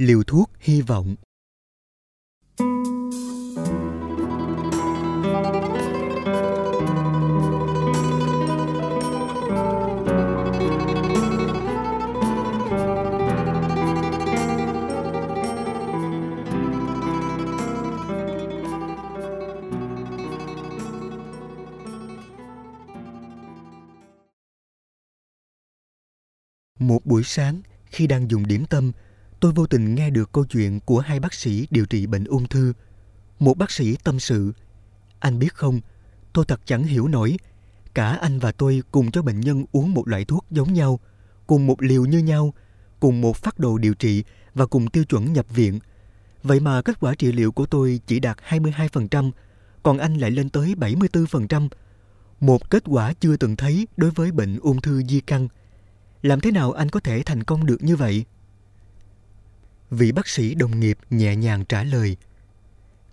liều thuốc hy vọng. Một buổi sáng, khi đang dùng điểm tâm, tôi vô tình nghe được câu chuyện của hai bác sĩ điều trị bệnh ung thư. Một bác sĩ tâm sự, anh biết không, tôi thật chẳng hiểu nổi. Cả anh và tôi cùng cho bệnh nhân uống một loại thuốc giống nhau, cùng một liều như nhau, cùng một phát đồ điều trị và cùng tiêu chuẩn nhập viện. Vậy mà kết quả trị liệu của tôi chỉ đạt 22%, còn anh lại lên tới 74%. Một kết quả chưa từng thấy đối với bệnh ung thư di căn – làm thế nào anh có thể thành công được như vậy? Vị bác sĩ đồng nghiệp nhẹ nhàng trả lời.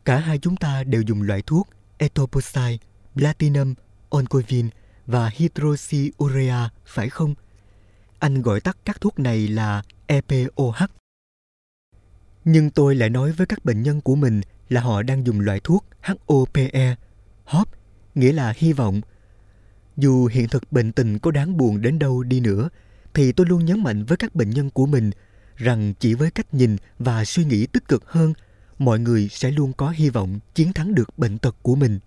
Cả hai chúng ta đều dùng loại thuốc etoposide, platinum, oncovin và hydroxyurea, phải không? Anh gọi tắt các thuốc này là EPOH. Nhưng tôi lại nói với các bệnh nhân của mình là họ đang dùng loại thuốc HOPE, HOPE, nghĩa là hy vọng. Dù hiện thực bệnh tình có đáng buồn đến đâu đi nữa, thì tôi luôn nhấn mạnh với các bệnh nhân của mình rằng chỉ với cách nhìn và suy nghĩ tích cực hơn, mọi người sẽ luôn có hy vọng chiến thắng được bệnh tật của mình.